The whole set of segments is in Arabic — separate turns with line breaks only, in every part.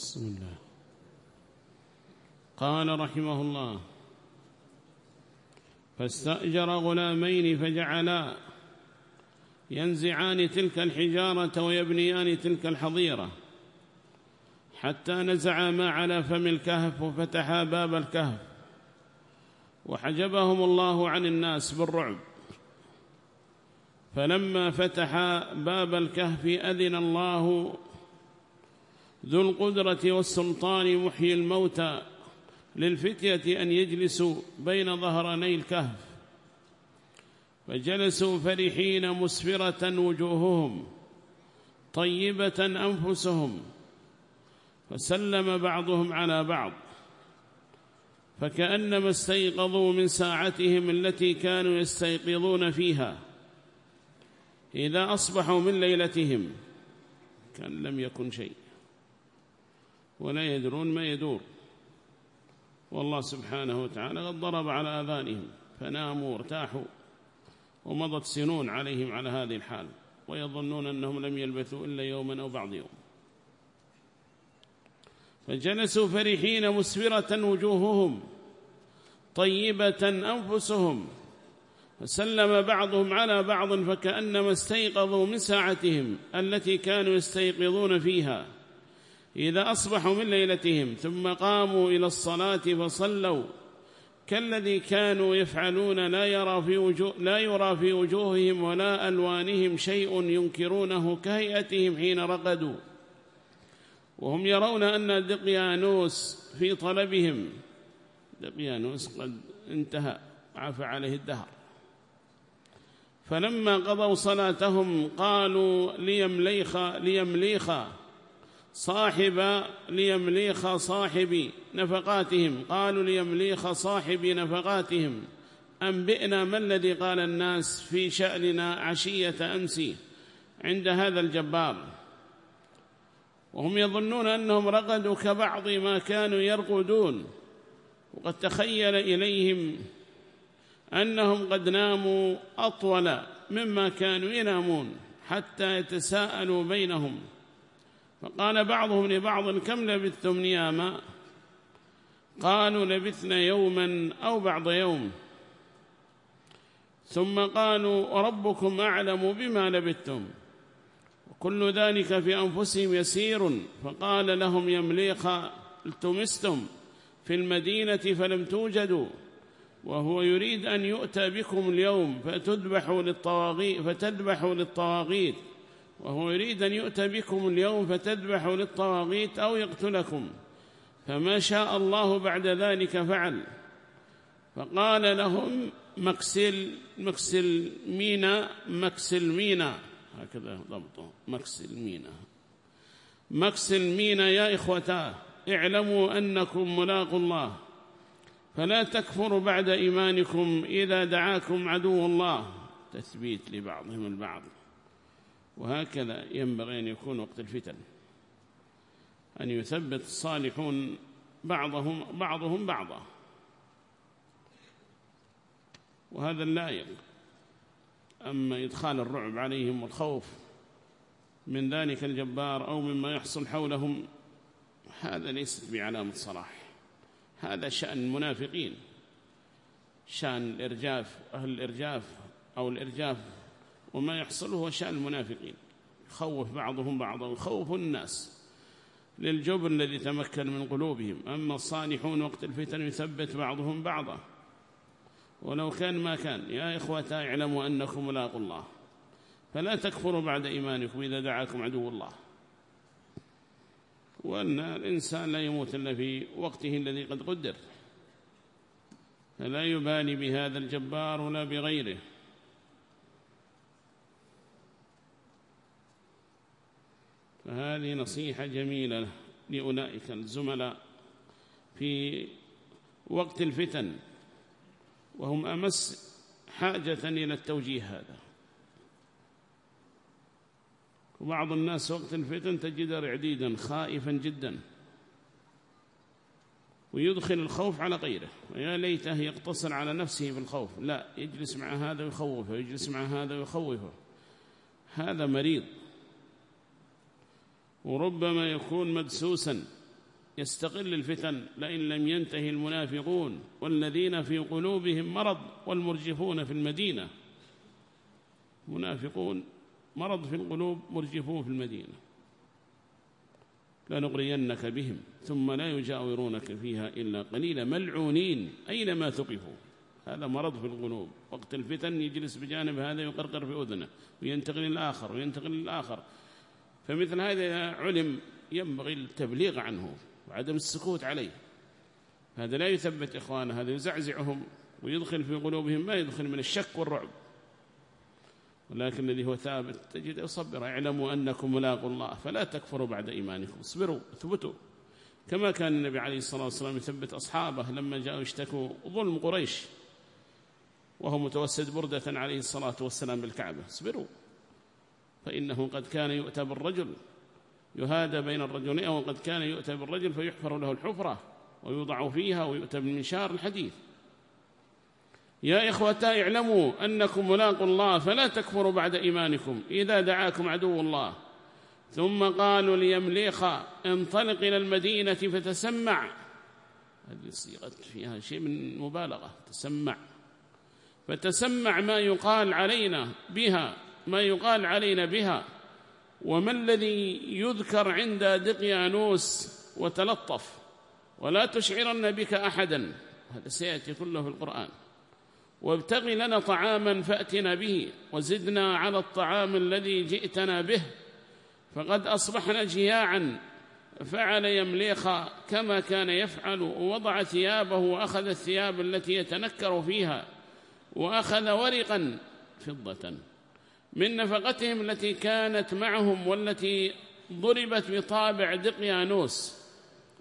بسم الله. قال رحمه الله فاستأجر غلامين فجعلا ينزعان تلك الحجارة ويبنيان تلك الحظيرة حتى نزعا ما على فم الكهف وفتحا باب الكهف وحجبهم الله عن الناس بالرعب. فلما فتح باب الكهف أذن الله ذو القدرة والسلطان محيي الموتى للفتية أن يجلسوا بين ظهراني الكهف. فجلسوا فرحين مسفرة وجوههم طيبة أنفسهم. فسلم بعضهم على بعض فكأنما استيقظوا من ساعتهم التي كانوا يستيقظون فيها. إذا أصبحوا من ليلتهم كأن لم يكن شيء. ولا يدرون ما يدور. والله سبحانه وتعالى قد ضرب على آذانهم فناموا وارتاحوا ومضت سنون عليهم على هذه الحال ويظنون أنهم لم يلبثوا إلا يوما أو بعض يوم. فجلسوا فرحين مسفرة وجوههم طيبة أنفسهم فسلم بعضهم على بعض فكأنما استيقظوا من ساعتهم التي كانوا يستيقظون فيها. إذا أصبحوا من ليلتهم ثم قاموا إلى الصلاة فصلوا. كالذي كانوا يفعلون لا يرى في وجوه لا يرى في وجوههم ولا ألوانهم شيء ينكرونه كهيئتهم حين رقدوا. وهم يرون أن دقيانوس في طلبهم. دقيانوس قد انتهى عفى عليه الدهر. فلما قضوا صلاتهم قالوا ليمليخ ليمليخ صاحب ليمليخ صاحب نفقاتهم قالوا ليمليخ صاحب نفقاتهم. أنبئنا ما الذي قال الناس في شأننا عشية أمس عند هذا الجبار. وهم يظنون أنهم رقدوا كبعض ما كانوا يرقدون. وقد تخيل إليهم أنهم قد ناموا أطول مما كانوا ينامون حتى يتساءلوا بينهم. فقال بعضهم لبعض كم لبثتم نياما؟ قالوا لبثنا يوما أو بعض يوم. ثم قالوا ربكم أعلم بما لبثتم. وكل ذلك في أنفسهم يسير. فقال لهم يمليخ التمستم في المدينة فلم توجدوا وهو يريد أن يؤتى بكم اليوم فتذبحوا للطواغيت فتذبحوا للطواغيت. وهو يريد أن يؤتى بكم اليوم فتذبحوا للطواغيت أو يقتلكم. فما شاء الله بعد ذلك فعل. فقال لهم مكسل مكسل مينا مكسل مينا هكذا ضبطه. مكسل مينا مكسل مينا يا إخوتاه اعلموا أنكم ملاقوا الله. فلا تكفروا بعد إيمانكم إذا دعاكم عدو الله. تثبيت لبعضهم البعض. وهكذا ينبغي أن يكون وقت الفتن. أن يثبت الصالحون بعضهم بعضهم بعضا. وهذا اللائق أما إدخال الرعب عليهم والخوف من ذلك الجبار أو مما يحصل حولهم هذا ليست بعلامة صلاح. هذا شأن المنافقين. شأن الإرجاف أهل الإرجاف أو الإرجاف وما يحصل هو شأن المنافقين. يخوف بعضهم بعضا ويخوف الناس للجبن الذي تمكن من قلوبهم. أما الصالحون وقت الفتن يثبت بعضهم بعضا. ولو كان ما كان يا إخوة اعلموا أنكم ملاقوا الله. فلا تكفروا بعد إيمانكم إذا دعاكم عدو الله. وأن الإنسان لا يموت إلا في وقته الذي قد قدر. فلا يبالي بهذا الجبار ولا بغيره. فهذه نصيحة جميلة لأولئك الزملاء في وقت الفتن وهم أمس حاجة إلى التوجيه هذا. وبعض الناس وقت الفتن تجد رعديدا خائفا جدا. ويدخل الخوف على غيره. ويا ليته يقتصر على نفسه بالخوف لا يجلس مع هذا ويخوفه يجلس مع هذا ويخوفه. هذا مريض. وربما يكون مدسوسا يستغل الفتن لئن لم ينتهي المنافقون والذين في قلوبهم مرض والمرجفون في المدينة. منافقون مرض في القلوب مرجفون في المدينة. لنغرينك بهم ثم لا يجاورونك فيها إلا قليلا. ملعونين أينما ثقفوا؟ هذا مرض في القلوب. وقت الفتن يجلس بجانب هذا يقرقر في أذنه وينتقل للآخر وينتقل للآخر. فمثل هذا علم ينبغي التبليغ عنه وعدم السكوت عليه. هذا لا يثبت إخوانه هذا يزعزعهم ويدخل في قلوبهم ما يدخل من الشك والرعب. ولكن الذي هو ثابت تجد يصبر اعلموا أنكم ملاقوا الله فلا تكفروا بعد إيمانكم اصبروا اثبتوا. كما كان النبي عليه الصلاة والسلام يثبت أصحابه لما جاءوا يشتكوا ظلم قريش وهو متوسد بردة عليه الصلاة والسلام بالكعبة. اصبروا. فإنه قد كان يؤتى بالرجل يهادى بين الرجلين أو قد كان يؤتى بالرجل فيحفر له الحفرة ويوضع فيها ويؤتى بالمنشار الحديث يا إخوة اعلموا أنكم ملاقوا الله فلا تكفروا بعد إيمانكم إذا دعاكم عدو الله. ثم قالوا ليمليخ انطلق إلى المدينة فتسمع. هذه الصيغة فيها شيء من مبالغة تسمع. فتسمع ما يقال علينا بها. ما يقال علينا بها وما الذي يذكر عند دقيانوس وتلطف ولا تشعرن بك أحدا هذا سيأتي كله في القرآن. وابتغ لنا طعاما فأتنا به وزدنا على الطعام الذي جئتنا به فقد أصبحنا جياعا فعل يمليخ كما كان يفعل ووضع ثيابه وأخذ الثياب التي يتنكر فيها وأخذ ورقا فضة. من نفقتهم التي كانت معهم والتي ضربت بطابع دقيانوس.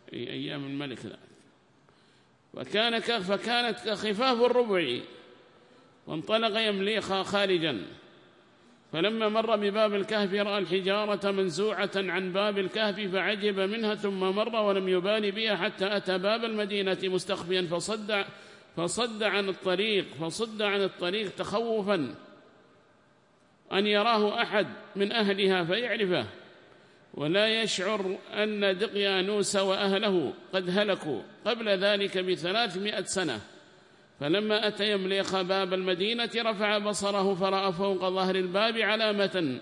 في أيام الملك ذلك فكان فكانت كخفاف الربع. وانطلق يمليخا خارجا. فلما مر بباب الكهف رأى الحجارة منزوعة عن باب الكهف فعجب منها ثم مر ولم يبال بها حتى أتى باب المدينة مستخفيا فصد, فصد عن الطريق فصد عن الطريق تخوفا. أن يراه أحد من أهلها فيعرفه ولا يشعر أن دقيانوس وأهله قد هلكوا قبل ذلك بثلاثمائة سنة. فلما أتى يمليخ باب المدينة رفع بصره فرأى فوق ظهر الباب علامة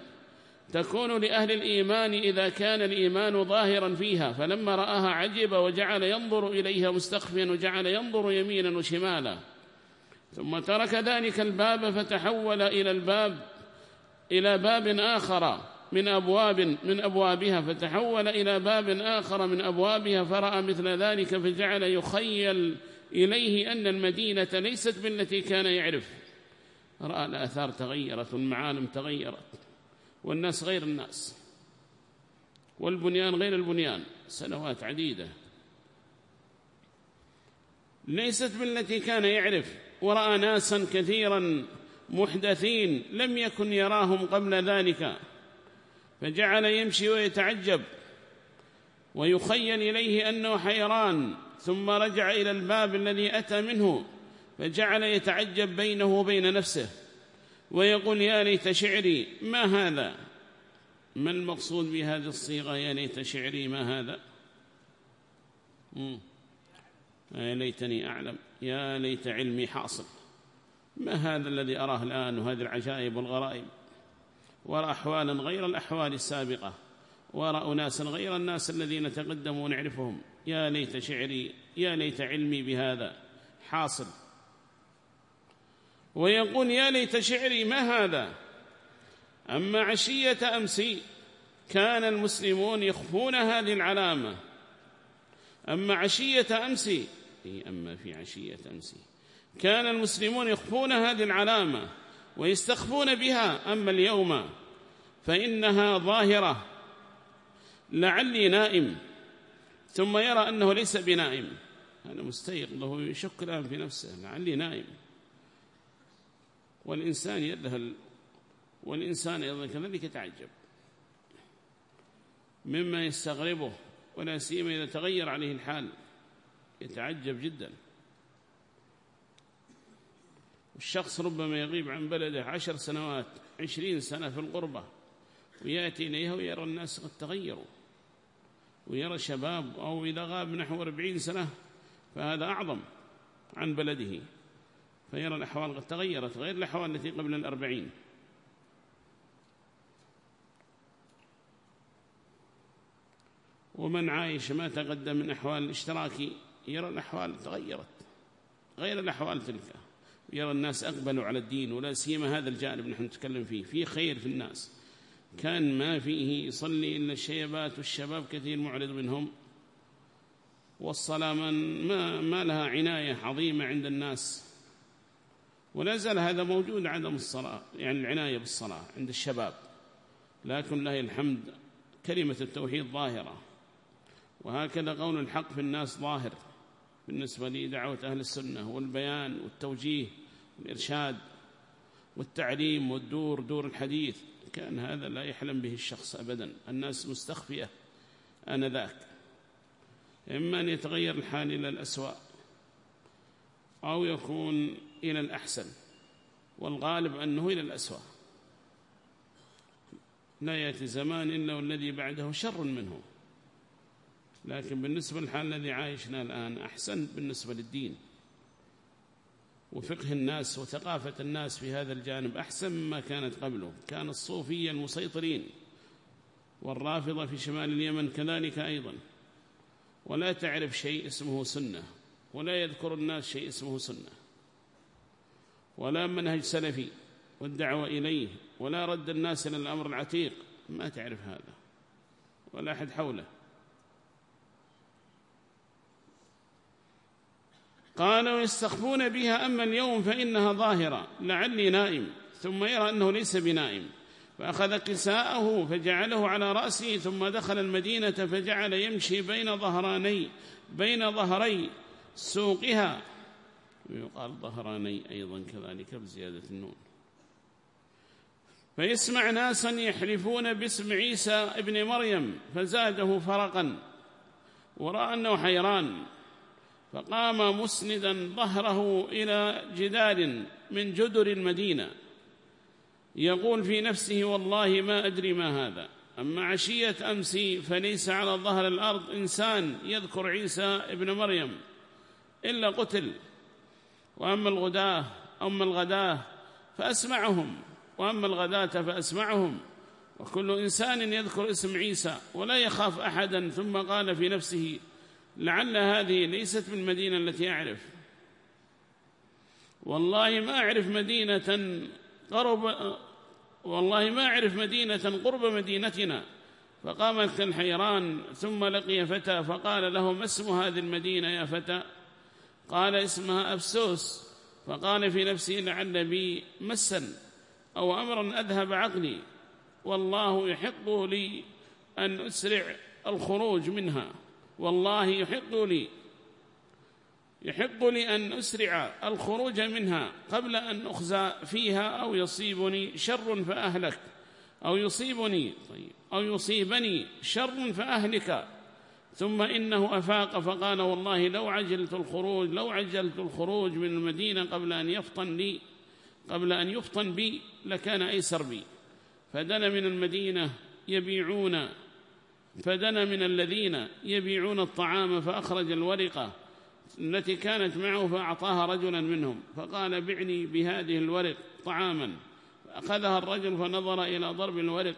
تكون لأهل الإيمان إذا كان الإيمان ظاهرا فيها. فلما رآها عجب وجعل ينظر إليها مستخفيا وجعل ينظر يمينا وشمالا. ثم ترك ذلك الباب فتحول إلى الباب إلى باب آخر من أبواب من أبوابها فتحول إلى باب آخر من أبوابها فرأى مثل ذلك فجعل يخيل إليه أن المدينة ليست بالتي كان يعرف. رأى الآثار تغيرت والمعالم تغيرت والناس غير الناس والبنيان غير البنيان سنوات عديدة. ليست بالتي كان يعرف ورأى ناسا كثيرا محدثين لم يكن يراهم قبل ذلك فجعل يمشي ويتعجب ويخيل إليه أنه حيران ثم رجع إلى الباب الذي أتى منه فجعل يتعجب بينه وبين نفسه ويقول يا ليت شعري ما هذا؟ ما المقصود بهذه الصيغة يا ليت شعري ما هذا؟ يا ليتني أعلم يا ليت علمي حاصل. ما هذا الذي أراه الآن وهذه العجائب والغرائب؟ ورأى أحوالا غير الأحوال السابقة ورأى ناسا غير الناس الذين تقدموا ونعرفهم. يا ليت شعري يا ليت علمي بهذا حاصل. ويقول يا ليت شعري ما هذا؟ أما عشية أمسي كان المسلمون يخفون هذه العلامة أما عشية أمسي أما في عشية أمسي كان المسلمون يخفون هذه العلامة ويستخفون بها أما اليوم فإنها ظاهرة. لعلي نائم ثم يرى أنه ليس بنائم. هذا مستيقظ له يشك الآن في نفسه. لعلي نائم. والإنسان يذهل والإنسان أيضا كذلك يتعجب. مما يستغربه ولا سيما إذا تغير عليه الحال يتعجب جدا. الشخص ربما يغيب عن بلده عشر سنوات عشرين سنة في الغربة ويأتي إليها ويرى الناس قد تغيروا ويرى شباب أو إذا غاب نحو أربعين سنة فهذا أعظم عن بلده فيرى الأحوال قد تغيرت غير الأحوال التي قبل الأربعين. ومن عايش ما تقدم من أحوال الاشتراك يرى الأحوال تغيرت غير الأحوال تلك. يرى الناس أقبلوا على الدين ولا سيما هذا الجانب نحن نتكلم فيه في خير في الناس. كان ما فيه يصلي إلا الشيبات والشباب كثير معرض منهم. والصلاة من ما, ما لها عناية عظيمة عند الناس. ولا زال هذا موجود عدم الصلاة يعني العناية بالصلاة عند الشباب. لكن لله الحمد كلمة التوحيد ظاهرة. وهكذا قول الحق في الناس ظاهر. بالنسبة لدعوة أهل السنة والبيان والتوجيه والإرشاد والتعليم والدور دور الحديث كان هذا لا يحلم به الشخص أبدا. الناس مستخفية آنذاك. إما أن يتغير الحال إلى الأسوأ أو يكون إلى الأحسن والغالب أنه إلى الأسوأ. لا يأتي زمان إلا والذي بعده شر منه. لكن بالنسبة للحال الذي عايشنا الآن أحسن بالنسبة للدين. وفقه الناس وثقافة الناس في هذا الجانب أحسن مما كانت قبله. كان الصوفية المسيطرين والرافضة في شمال اليمن كذلك أيضا. ولا تعرف شيء اسمه سنة ولا يذكر الناس شيء اسمه سنة. ولا منهج سلفي والدعوة إليه ولا رد الناس إلى الأمر العتيق. ما تعرف هذا ولا أحد حوله. قالوا يستخفون بها أما اليوم فإنها ظاهرة لعلي نائم ثم يرى أنه ليس بنائم. فأخذ كساءه فجعله على رأسه ثم دخل المدينة فجعل يمشي بين ظهراني بين ظهري سوقها. ويقال ظهراني أيضا كذلك بزيادة النون. فيسمع ناسا يحلفون باسم عيسى ابن مريم فزاده فرقا. ورأى أنه حيران. فقام مسندا ظهره إلى جدار من جدر المدينة. يقول في نفسه والله ما أدري ما هذا. أما عشية أمسي فليس على ظهر الأرض إنسان يذكر عيسى ابن مريم إلا قتل. وأما الغداة أما الغداة فأسمعهم وأما الغداة فأسمعهم. وكل إنسان يذكر اسم عيسى ولا يخاف أحدا. ثم قال في نفسه لعل هذه ليست من المدينة التي أعرف. والله ما أعرف مدينة قرب والله ما أعرف مدينة قرب مدينتنا. فقامت الحيران ثم لقي فتى فقال له ما اسم هذه المدينة يا فتى؟ قال اسمها أفسوس. فقال في نفسه لعل بي مسا أو أمرا أذهب عقلي. والله يحق لي أن أسرع الخروج منها. والله يحق لي يحق لي أن أسرع الخروج منها قبل أن أخزى فيها أو يصيبني شر فأهلك أو يصيبني طيب أو يصيبني شر فأهلك. ثم إنه أفاق فقال والله لو عجلت الخروج لو عجلت الخروج من المدينة قبل أن يفطن لي قبل أن يفطن بي لكان أيسر بي. فدنا من المدينة يبيعون فدنا من الذين يبيعون الطعام فأخرج الورقة التي كانت معه فأعطاها رجلا منهم فقال بعني بهذه الورق طعاما فأخذها الرجل فنظر إلى ضرب الورق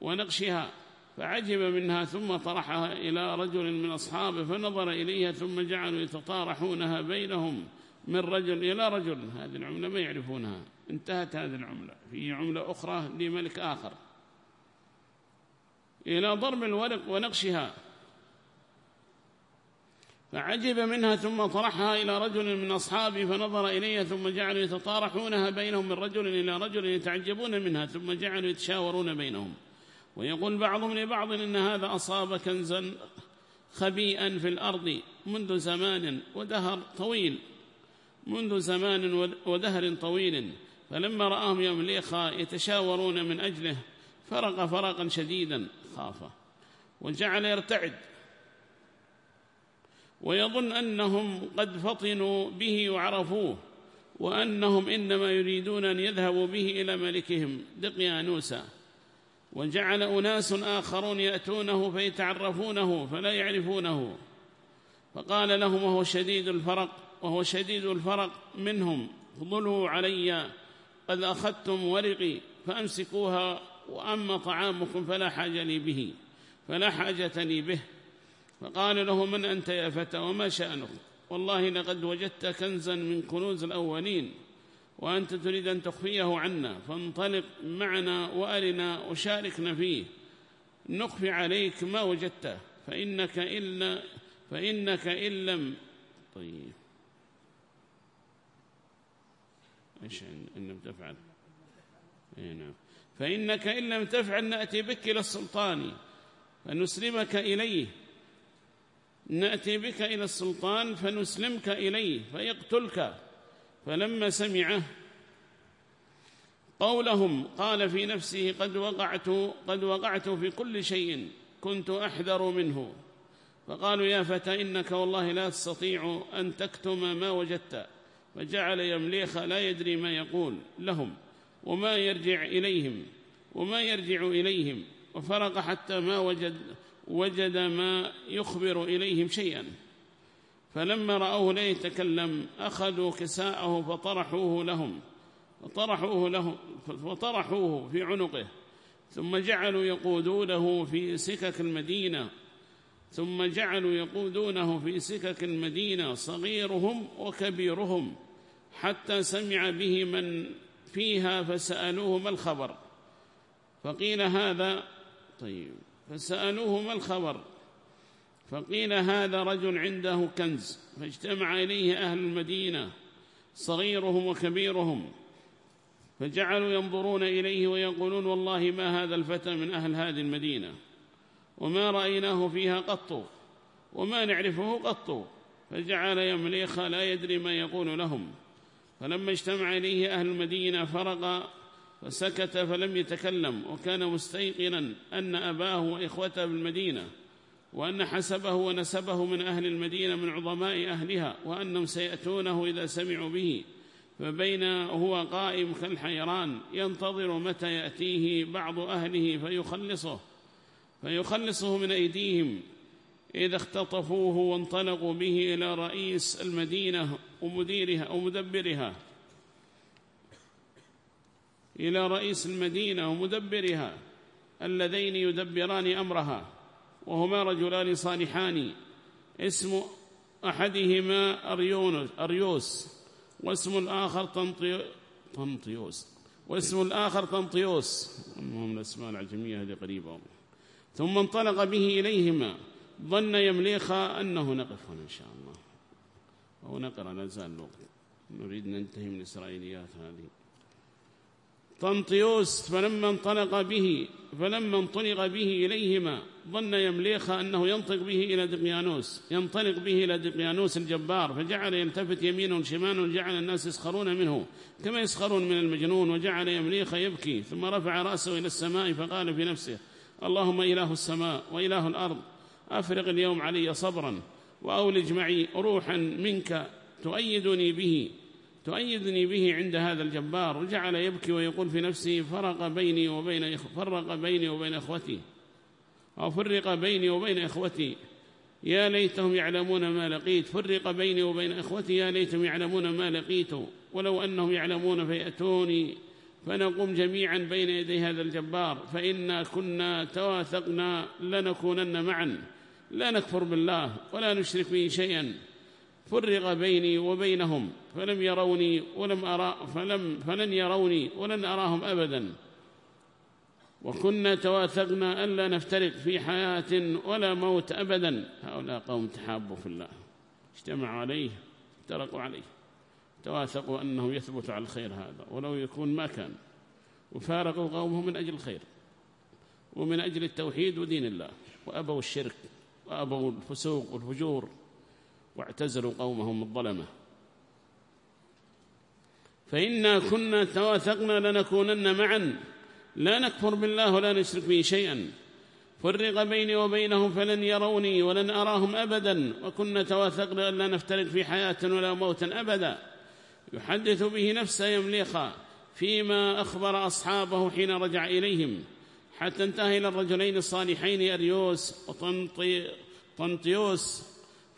ونقشها فعجب منها ثم طرحها إلى رجل من أصحابه فنظر إليها ثم جعلوا يتطارحونها بينهم من رجل إلى رجل. هذه العملة ما يعرفونها. انتهت هذه العملة. في عملة أخرى لملك آخر. إلى ضرب الورق ونقشها. فعجب منها ثم طرحها إلى رجل من أصحابه فنظر إليها ثم جعلوا يتطارحونها بينهم من رجل إلى رجل يتعجبون منها ثم جعلوا يتشاورون بينهم. ويقول بعضهم لبعض إن هذا أصاب كنزا خبيئا في الأرض منذ زمان ودهر طويل منذ زمان ودهر طويل. فلما رآهم يمليخا يتشاورون من أجله فرق فرقا شديدا. خافه وجعل يرتعد ويظن أنهم قد فطنوا به وعرفوه وأنهم إنما يريدون أن يذهبوا به إلى ملكهم دقيانوسا وجعل أناس آخرون يأتونه فيتعرفونه فلا يعرفونه فقال لهم وهو شديد الفرق وهو شديد الفرق منهم فضلوا علي قد أخذتم ورقي فأمسكوها وأما طعامكم فلا حاجة لي به فلا حاجة لي به. فقال له من أنت يا فتى وما شأنك والله لقد وجدت كنزا من كنوز الأولين وأنت تريد أن تخفيه عنا فانطلق معنا وأرنا وشاركنا فيه. نخفي عليك ما وجدته فإنك إلا فإنك إن لم. طيب. إيش إن لم تفعل إيه نعم. فإنك إن لم تفعل نأتي بك إلى السلطان فنسلمك إليه. نأتي بك إلى السلطان فنسلمك إليه فيقتلك. فلما سمعه قولهم قال في نفسه قد وقعت قد وقعت في كل شيء كنت أحذر منه. فقالوا يا فتى إنك والله لا تستطيع أن تكتم ما وجدت. فجعل يمليخ لا يدري ما يقول. لهم وما يرجع إليهم وما يرجع إليهم وفرق حتى ما وجد وجد ما يخبر إليهم شيئا. فلما رأوه لا يتكلم أخذوا كساءه فطرحوه لهم فطرحوه, له فطرحوه في عنقه ثم جعلوا يقودونه في سكك المدينة ثم جعلوا يقودونه في سكك المدينة صغيرهم وكبيرهم حتى سمع به من فيها فسألوه ما الخبر. فقيل هذا طيب فسألوه ما الخبر. فقيل هذا رجل عنده كنز فاجتمع إليه أهل المدينة صغيرهم وكبيرهم فجعلوا ينظرون إليه ويقولون والله ما هذا الفتى من أهل هذه المدينة؟ وما رأيناه فيها قط وما نعرفه قط. فجعل يمليخ لا يدري ما يقول لهم. فلما اجتمع إليه أهل المدينة فرق فسكت فلم يتكلم وكان مستيقنا أن أباه وإخوته بالمدينة وأن حسبه ونسبه من أهل المدينة من عظماء أهلها وأنهم سيأتونه إذا سمعوا به فبين هو قائم كالحيران ينتظر متى يأتيه بعض أهله فيخلصه فيخلصه من أيديهم إذا اختطفوه وانطلقوا به إلى رئيس المدينة ومديرها ومدبرها إلى رئيس المدينة ومدبرها اللذين يدبران أمرها وهما رجلان صالحان. اسم أحدهما أريوس واسم الآخر طنطيوس واسم الآخر طنطيوس. المهم الأسماء العجمية هذه قريبة ثم انطلق به إليهما. ظن يمليخا أنه نقف هنا إن شاء الله. أو نقرأ لا زال الوقت. نريد ننتهي من الإسرائيليات هذه. طنطيوس فلما انطلق به فلما انطلق به إليهما ظن يمليخ أنه ينطق به إلى دقيانوس. ينطلق به إلى دقيانوس الجبار فجعل يلتفت يمينا وشمالا وجعل الناس يسخرون منه كما يسخرون من المجنون وجعل يمليخ يبكي ثم رفع رأسه إلى السماء فقال في نفسه اللهم إله السماء وإله الأرض. أفرق اليوم علي صبرا وأولج معي روحا منك تؤيدني به تؤيدني به عند هذا الجبار. وجعل يبكي ويقول في نفسه فرق بيني وبين فرق بيني وبين إخوتي أو فرق بيني وبين إخوتي. يا ليتهم يعلمون ما لقيت فرق بيني وبين إخوتي يا ليتهم يعلمون ما لقيت. ولو أنهم يعلمون فيأتوني فنقوم جميعا بين يدي هذا الجبار. فإنا كنا تواثقنا لنكونن معا. لا نكفر بالله ولا نشرك به شيئا. فرق بيني وبينهم فلم يروني ولم أرى فلم فلن يروني ولن أراهم أبدا. وكنا تواثقنا ألا نفترق في حياة ولا موت أبدا. هؤلاء قوم تحابوا في الله. اجتمعوا عليه افترقوا عليه. تواثقوا أنه يثبت على الخير هذا ولو يكون ما كان. وفارقوا قومه من أجل الخير ومن أجل التوحيد ودين الله وأبوا الشرك. وأبوا الفسوق والفجور واعتزلوا قومهم الظلمة. فإنا كنا تواثقنا لنكونن معا. لا نكفر بالله ولا نشرك به شيئا. فرق بيني وبينهم فلن يروني ولن أراهم أبدا. وكنا تواثقنا أن لا نفترق في حياة ولا موتا أبدا. يحدث به نفسه يمليخا فيما أخبر أصحابه حين رجع إليهم. حتى انتهى إلى الرجلين الصالحين أريوس وطنطيوس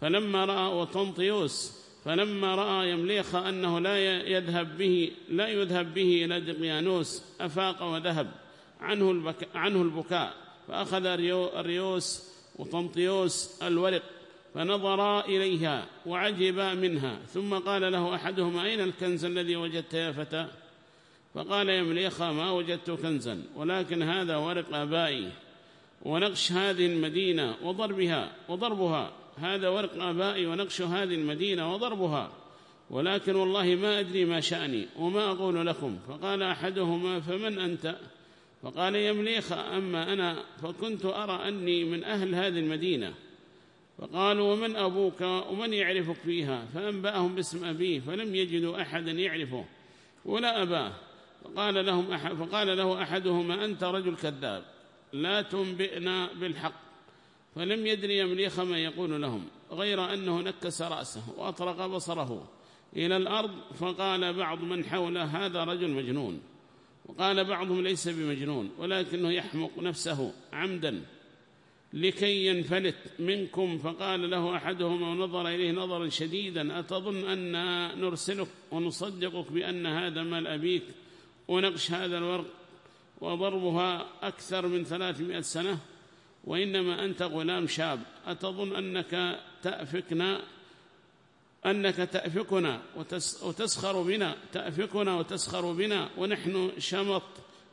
فلما رأى وطنطيوس. فلما رأى يمليخ أنه لا يذهب به لا يذهب به إلى دقيانوس أفاق وذهب عنه, البكاء عنه البكاء. فأخذ أريوس وطنطيوس الورق فنظرا إليها وعجبا منها. ثم قال له أحدهما أين الكنز الذي وجدت يا فتى؟ فقال يا مليخة ما وجدت كنزا ولكن هذا ورق آبائي ونقش هذه المدينة وضربها وضربها. هذا ورق آبائي ونقش هذه المدينة وضربها. ولكن والله ما أدري ما شأني وما أقول لكم. فقال أحدهما فمن أنت؟ فقال يمليخ أما أنا فكنت أرى أني من أهل هذه المدينة. فقالوا ومن أبوك؟ ومن يعرفك فيها؟ فأنبأهم باسم أبيه فلم يجدوا أحدا يعرفه ولا أباه. فقال, لهم أحد فقال له أحدهما أنت رجل كذاب لا تنبئنا بالحق. فلم يدري يمليخ ما يقول لهم غير أنه نكس رأسه وأطرق بصره إلى الأرض فقال بعض من حوله هذا رجل مجنون. وقال بعضهم ليس بمجنون ولكنه يحمق نفسه عمدا لكي ينفلت منكم. فقال له أحدهم ونظر إليه نظرا شديدا أتظن أن نرسلك ونصدقك بأن هذا مال أبيك؟ ونقش هذا الورق وضربها أكثر من ثلاثمائة سنة وإنما أنت غلام شاب. أتظن أنك تأفكنا أنك تأفكنا وتسخر بنا تأفكنا وتسخر بنا ونحن شمط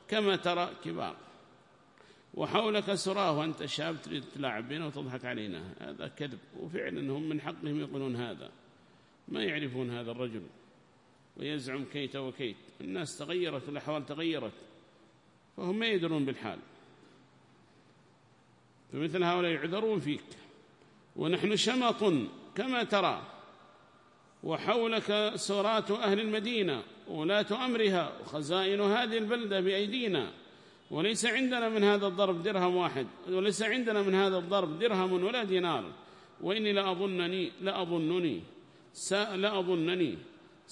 كما ترى كبار. وحولك سراه وأنت شاب تريد تلعب بنا وتضحك علينا. هذا كذب وفعلا هم من حقهم يقولون هذا. ما يعرفون هذا الرجل. ويزعم كيت وكيت. الناس تغيرت والأحوال تغيرت فهم ما يدرون بالحال. فمثل هؤلاء يعذرون فيك. ونحن شمط كما ترى وحولك سورات أهل المدينة ولاة أمرها وخزائن هذه البلدة بأيدينا. وليس عندنا من هذا الضرب درهم واحد وليس عندنا من هذا الضرب درهم ولا دينار. وإني لأظنني لأظنني لأظنني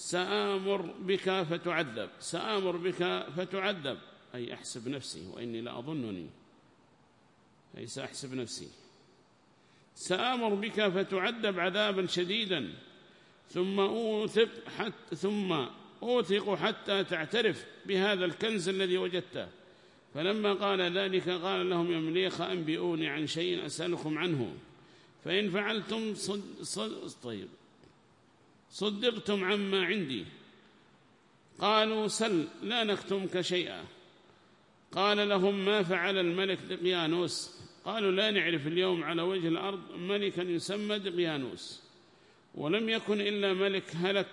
سآمر بك فتعذب. سآمر بك فتعذب. أي أحسب نفسي وإني لأظنني أي سأحسب نفسي. سآمر بك فتعذب عذابا شديدا. ثم أوثق حتى ثم أوثق حتى تعترف بهذا الكنز الذي وجدته. فلما قال ذلك قال لهم يمليخ أنبئوني عن شيء أسألكم عنه. فإن فعلتم صد صد طيب. صدقتم عما عندي. قالوا سل لا نكتمك شيئا. قال لهم ما فعل الملك دقيانوس؟ قالوا لا نعرف اليوم على وجه الأرض ملكا يسمى دقيانوس. ولم يكن إلا ملك هلك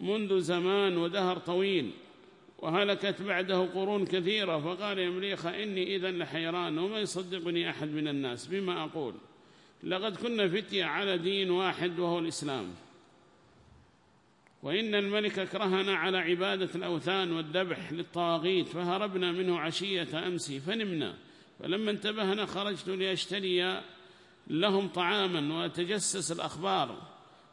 منذ زمان ودهر طويل وهلكت بعده قرون كثيرة. فقال يمليخ إني إذا لحيران وما يصدقني أحد من الناس بما أقول. لقد كنا فتية على دين واحد وهو الإسلام. وإن الملك أكرهنا على عبادة الأوثان والذبح للطواغيت فهربنا منه عشية أمس فنمنا. فلما انتبهنا خرجت لأشتري لهم طعاما وأتجسس الأخبار.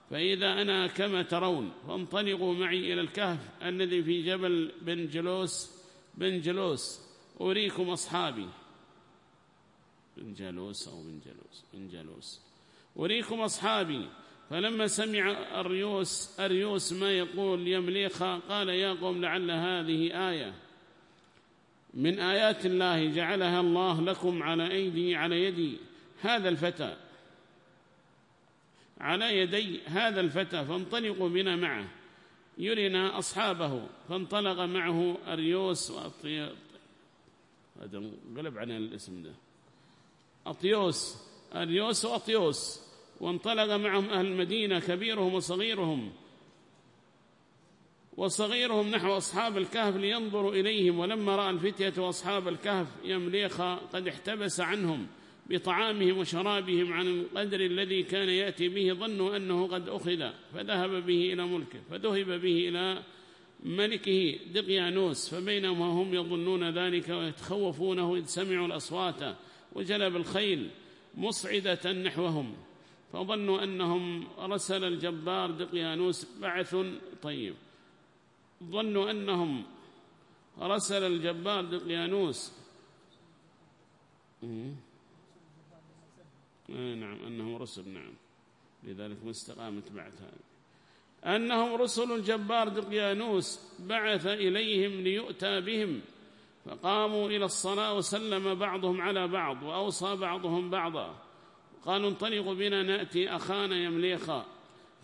فإذا أنا كما ترون فانطلقوا معي إلى الكهف الذي في جبل بن جلوس بن جلوس. أريكم أصحابي. بن جلوس أو بن جلوس بن جلوس. أريكم أصحابي. فلما سمع أريوس أريوس ما يقول يمليخا قال يا قوم لعل هذه آية. من آيات الله جعلها الله لكم على أيدي على يدي. هذا الفتى. على يدي هذا الفتى فانطلقوا بنا معه. يرنا أصحابه. فانطلق معه أريوس وأطيوس هذا انقلب عن الاسم ده. أطيوس أريوس وأطيوس. وانطلق معهم أهل المدينة كبيرهم وصغيرهم وصغيرهم نحو أصحاب الكهف لينظروا إليهم ولما رأى الفتية وأصحاب الكهف يمليخ قد احتبس عنهم بطعامهم وشرابهم عن القدر الذي كان يأتي به ظنوا أنه قد أخذ فذهب به إلى ملكه فذهب به إلى ملكه دقيانوس فبينما هم يظنون ذلك ويتخوفونه إذ سمعوا الأصوات وجلب الخيل مصعدة نحوهم. فظنوا أنهم رسل الجبار دقيانوس بعث طيب. ظنوا أنهم رسل الجبار دقيانوس. نعم أنهم رسل نعم. لذلك ما استقامت بعد هذا. أنهم رسل الجبار دقيانوس بعث إليهم ليؤتى بهم. فقاموا إلى الصلاة وسلم بعضهم على بعض وأوصى بعضهم بعضا. قالوا انطلقوا بنا نأتي أخانا يمليخا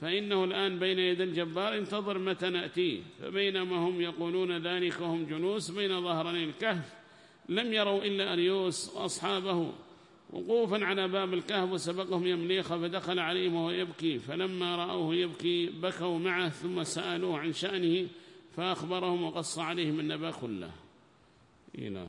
فإنه الآن بين يد الجبار انتظر متى نأتيه فبينما هم يقولون ذلك وهم جلوس بين ظهرني الكهف لم يروا إلا أريوس وأصحابه. وقوفا على باب الكهف وسبقهم يمليخ فدخل عليهم وهو يبكي. فلما رأوه يبكي بكوا معه ثم سألوه عن شأنه فأخبرهم وقص عليهم النبأ كله. إلى